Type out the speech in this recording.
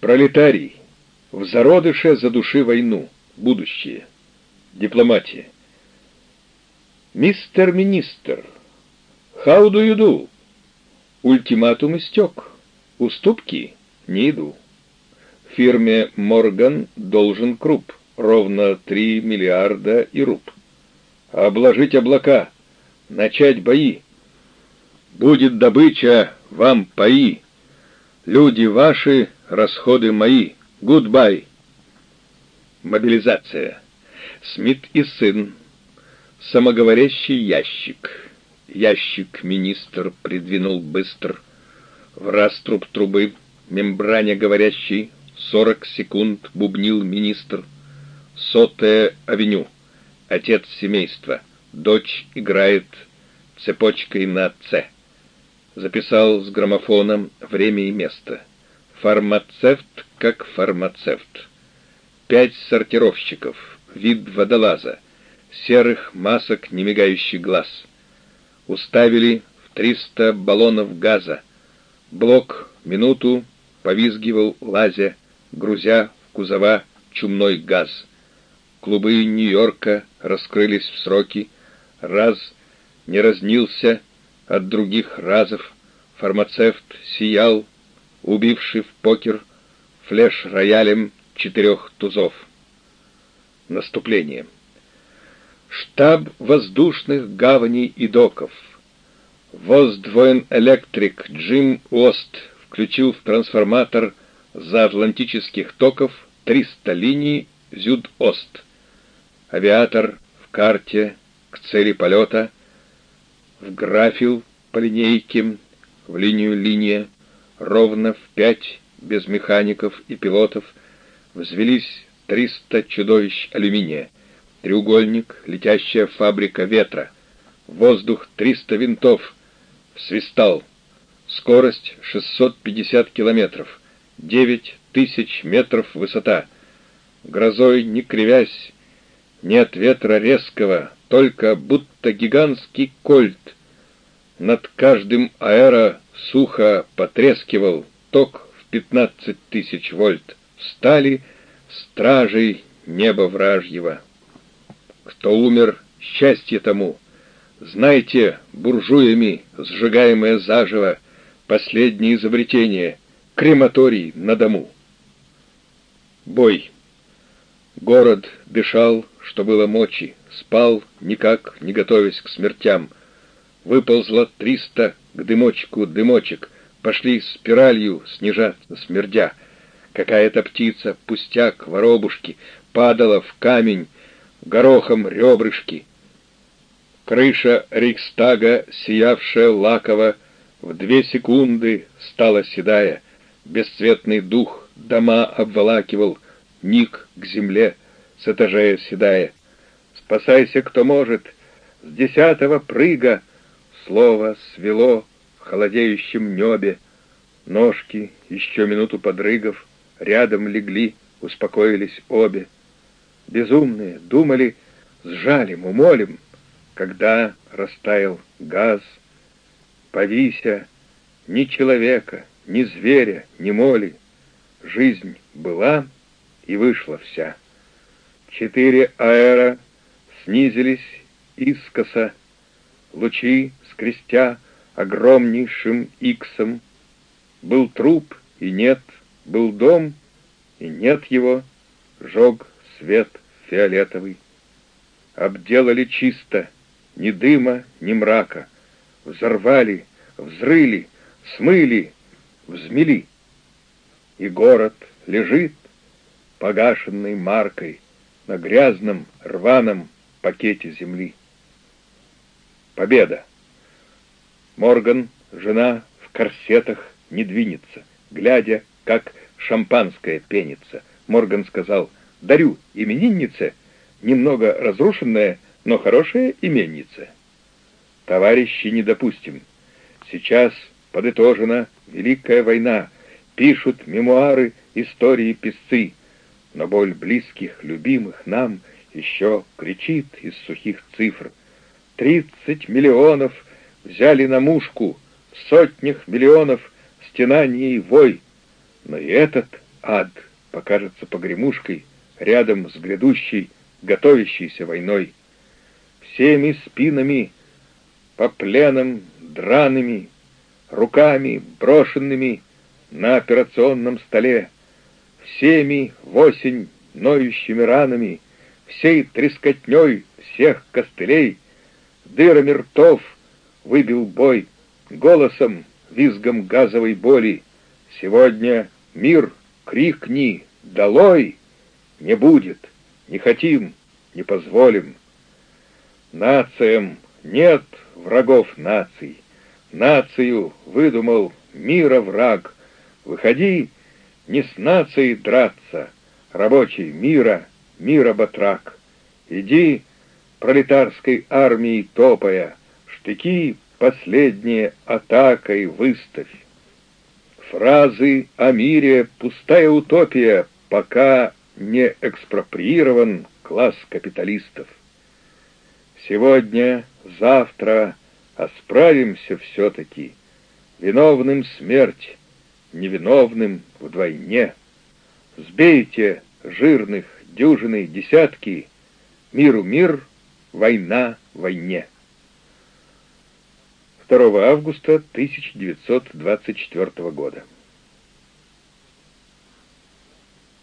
Пролетарий. В зародыше задуши войну. Будущее. Дипломатия. Мистер Министр. How do you do? Ультиматум истек. Уступки не иду. Фирме Морган должен круп. Ровно 3 миллиарда и руб. Обложить облака. Начать бои. Будет добыча, вам пай. Люди ваши, расходы мои. Гудбай. Мобилизация. Смит и сын. Самоговорящий ящик. Ящик министр придвинул быстр. В раструб трубы, мембране говорящий, Сорок секунд бубнил министр. Сотая авеню. Отец семейства. Дочь играет цепочкой на «Ц». Записал с граммофоном время и место. Фармацевт как фармацевт. Пять сортировщиков. Вид водолаза. Серых масок немигающий глаз. Уставили в триста баллонов газа. Блок минуту повизгивал лазя, грузя в кузова чумной газ. Клубы Нью-Йорка раскрылись в сроки, раз не разнился от других разов, фармацевт сиял, убивший в покер флеш-роялем четырех тузов. Наступление. Штаб воздушных гаваней и доков. Воздвоен электрик Джим Уост включил в трансформатор за атлантических токов 300 линий Зюд-Ост. Авиатор в карте к цели полета, в графил по линейке, в линию линия, ровно в пять, без механиков и пилотов, взвелись 300 чудовищ алюминия, треугольник, летящая фабрика ветра, воздух 300 винтов, свистал, скорость 650 километров, 9 тысяч метров высота, грозой не кривясь, нет ветра резкого, только будто гигантский кольт. Над каждым аэро сухо потрескивал ток в пятнадцать тысяч вольт. Стали стражей неба вражьего. Кто умер, счастье тому. Знайте, буржуями, сжигаемое заживо, последнее изобретение — крематорий на дому. Бой. Город дышал, что было мочи, спал, никак не готовясь к смертям. Выползло триста к дымочку дымочек, пошли спиралью снижаться, смердя. Какая-то птица, пустяк, воробушки, падала в камень, горохом ребрышки. Крыша Рейхстага, сиявшая лаково, в две секунды стала седая. Бесцветный дух дома обволакивал, ник к земле с этажей седая. Спасайся, кто может, с десятого прыга слово свело в холодеющем небе. Ножки, еще минуту подрыгав, рядом легли, успокоились обе. Безумные, думали, сжалим, умолим, когда растаял газ. Повися, ни человека, ни зверя, ни моли, жизнь была — и вышла вся. Четыре аэро снизились искоса, лучи, скрестя огромнейшим иксом. Был труп и нет, был дом и нет его, жег свет фиолетовый. Обделали чисто, ни дыма, ни мрака, взорвали, взрыли, смыли, взмели. И город лежит, погашенной маркой на грязном рваном пакете земли. Победа! Морган, жена в корсетах, не двинется, глядя, как шампанское пенится. Морган сказал, дарю имениннице, немного разрушенная, но хорошая именница. Товарищи, не допустим. Сейчас подытожена Великая война, пишут мемуары истории писцы, но боль близких, любимых нам еще кричит из сухих цифр. Тридцать миллионов взяли на мушку, в сотнях миллионов стенаний вой, но и этот ад покажется погремушкой рядом с грядущей, готовящейся войной. Всеми спинами, по пленам драными, руками брошенными на операционном столе, всеми восемь ноющими ранами, всей трескотней всех костылей, дырами ртов выбил бой, голосом, визгом газовой боли. Сегодня мир, крикни, долой! Не будет, не хотим, не позволим. Нациям нет врагов наций. Нацию выдумал мира враг. Выходи, не с нацией драться, рабочий мира, мира батрак. Иди, пролетарской армией топая, штыки последние атакой выставь. Фразы о мире — пустая утопия, пока не экспроприирован класс капиталистов. Сегодня, завтра, а справимся все-таки. Виновным смерть, невиновным вдвойне. Сбейте жирных дюжины десятки, миру мир, война войне. 2 августа 1924 года.